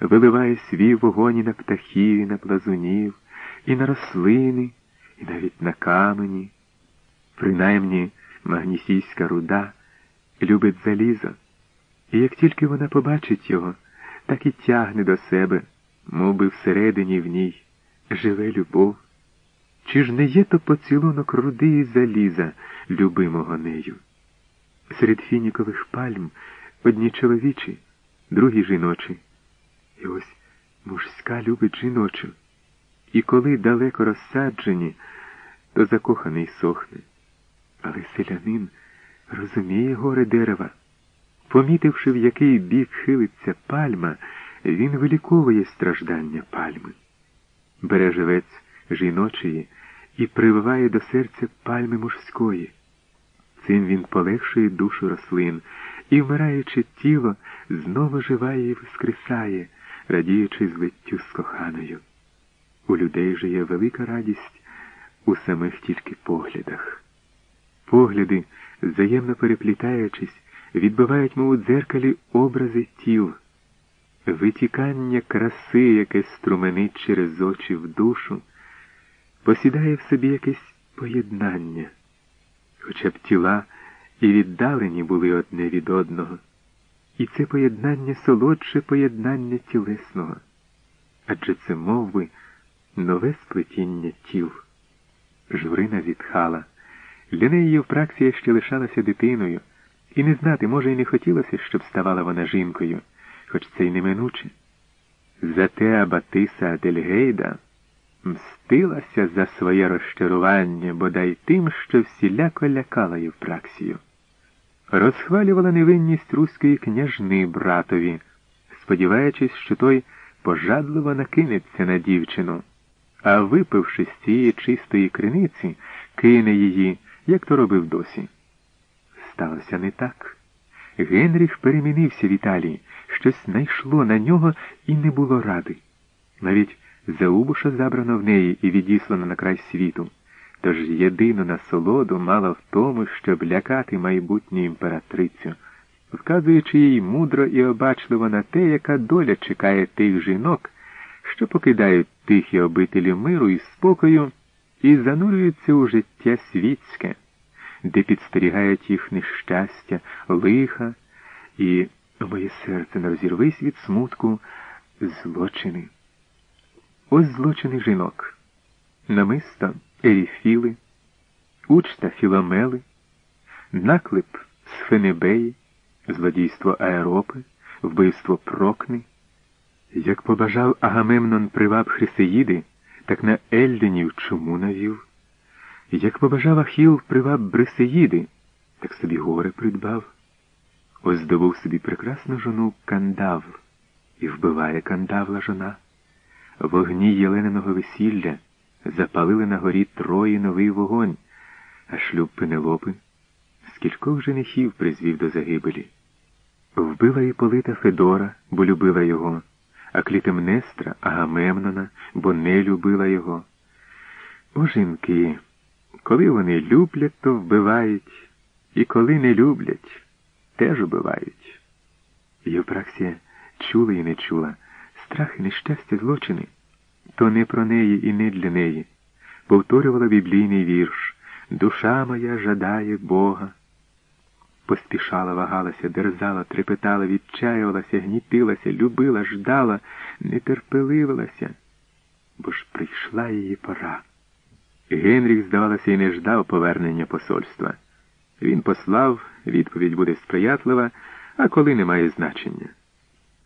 виливає свій вогонь і на птахів, і на плазунів, і на рослини, і навіть на камені. Принаймні магнісійська руда любить залізо, і як тільки вона побачить його, так і тягне до себе, мов би всередині в ній живе любов. Чи ж не є то поцілунок руди і заліза, любимого нею? Серед фінікових пальм одні чоловічі, другі жіночі. І ось мужська любить жіночу. І коли далеко розсаджені, то закоханий сохне. Але селянин розуміє горе дерева. Помітивши, в який бік хилиться пальма, він виліковує страждання пальми. Бере живець жіночої і прививає до серця пальми мужської. Цим він полегшує душу рослин і, вмираючи тіло, знову живає і воскресає, радіючи злиттю з коханою. У людей же є велика радість у самих тільки поглядах. Погляди, взаємно переплітаючись, відбивають мов у дзеркалі образи тіл, витікання краси, яке струменить через очі в душу, посідає в собі якесь поєднання, хоча б тіла і віддалені були одне від одного, і це поєднання солодше поєднання тілесного, адже це мов би, нове сплетіння тіл. Журина зітхала. Для неї Євпраксія ще лишалася дитиною, і не знати, може, й не хотілося, щоб ставала вона жінкою, хоч це й неминуче. Зате Абатиса Адельгейда мстилася за своє розчарування, бодай тим, що всіляко лякала Євпраксію. Розхвалювала невинність руської княжни братові, сподіваючись, що той пожадливо накинеться на дівчину, а випивши з цієї чистої криниці, кине її, як то робив досі. Сталося не так. Генріх перемінився в Італії, щось найшло на нього і не було ради. Навіть Заубуша забрано в неї і відіслано на край світу. Тож єдину насолоду мала в тому, щоб лякати майбутню імператрицю, вказуючи їй мудро і обачливо на те, яка доля чекає тих жінок, що покидають тихі обителі миру і спокою і занурюються у життя світське, де підстерігають їх нещастя, лиха і, моє серце, не розірвись від смутку, злочини. Ось злочини жінок, намиста еріфіли, учта філомели, наклеп сфенебеї, злодійство аеропи, вбивство прокни. Як побажав Агамемнон приваб Хрисеїди, так на Ельденів чому навів? Як побажав Ахіл приваб Брисеїди, так собі горе придбав. Ось здобув собі прекрасну жону кандав, і вбиває кандавла жона. Вогні Єлениного весілля запалили на горі Трої новий вогонь, а шлюб Пенелопи скількох женихів призвів до загибелі. Вбила і полита Федора, бо любила його, а Клітемнестра Агамемнона, бо не любила його. О жінки, коли вони люблять, то вбивають, і коли не люблять, теж убивають. Євпраксія чула і не чула страх і нещастя злочини, то не про неї і не для неї. Повторювала біблійний вірш Душа моя жадає Бога. Поспішала, вагалася, дерзала, трепетала, відчаювалася, гнітилася, любила, ждала, нетерпеливилася, бо ж прийшла її пора. Генріх, здавалося, і не ждав повернення посольства. Він послав, відповідь буде сприятлива, а коли не має значення.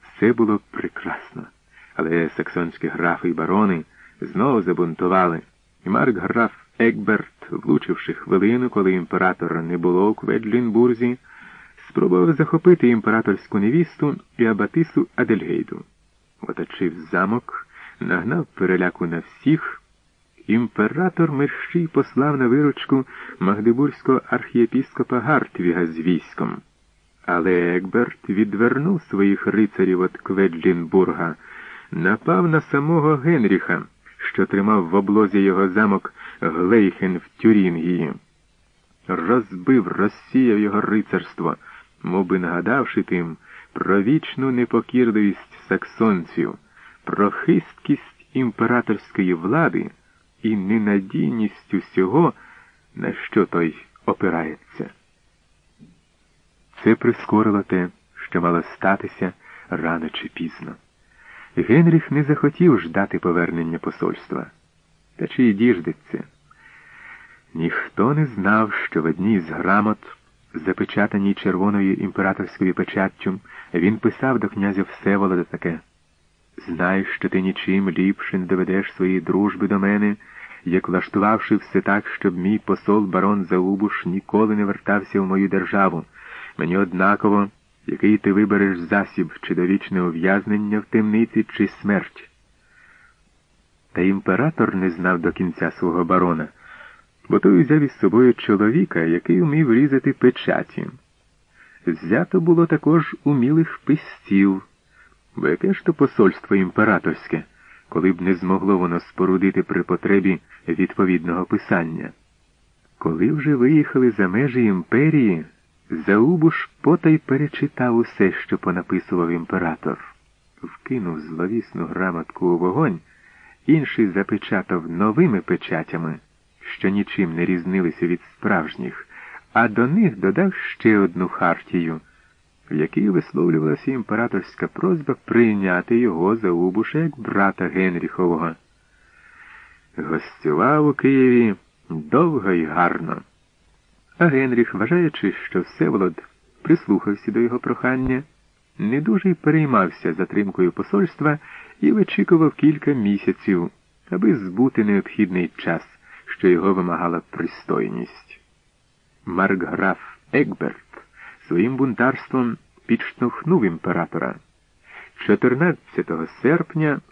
Все було прекрасно, але саксонські графи і барони знову забунтували, і Марк граф Екберт, влучивши хвилину, коли імператора не було у Кведжлінбурзі, спробував захопити імператорську невісту і абатису Адельгейду. Оточив замок, нагнав переляку на всіх. Імператор мерщій послав на виручку Магдебурзького архієпіскопа Гартвіга з військом. Але Екберт відвернув своїх рицарів від Кведлінбурга, напав на самого Генріха, що тримав в облозі його замок Глейхен в Тюрінгії. Розбив, розсіяв його рицарство, мов би нагадавши тим про вічну непокірливість саксонців, про хисткість імператорської влади і ненадійність усього, на що той опирається. Це прискорило те, що мало статися рано чи пізно. Генріх не захотів ждати повернення посольства. Та чи й діждеться? Ніхто не знав, що в одній з грамот, запечатаній червоною імператорською печаттю, він писав до князя Всеволода таке Знай, що ти нічим ліпше не доведеш своєї дружби до мене, як влаштувавши все так, щоб мій посол барон Заубуш ніколи не вертався в мою державу. Мені однаково, який ти вибереш засіб чи довічне ув'язнення в темниці, чи смерть. Та імператор не знав до кінця свого барона, бо той взяв із собою чоловіка, який умів різати печаті. Взято було також умілих писців, бо яке ж то посольство імператорське, коли б не змогло воно спорудити при потребі відповідного писання. Коли вже виїхали за межі імперії, Заубуш потай перечитав усе, що понаписував імператор, вкинув зловісну грамотку у вогонь, інший запечатав новими печатями, що нічим не різнилися від справжніх, а до них додав ще одну хартію, в якій висловлювалася імператорська просьба прийняти його Заубуша як брата Генріхового. Гостював у Києві довго й гарно. А Генріх, вважаючи, що Всеволод прислухався до його прохання, не дуже й переймався затримкою посольства і вичікував кілька місяців, аби збути необхідний час, що його вимагала пристойність. Маркграф Екберт своїм бунтарством підштовхнув імператора. 14 серпня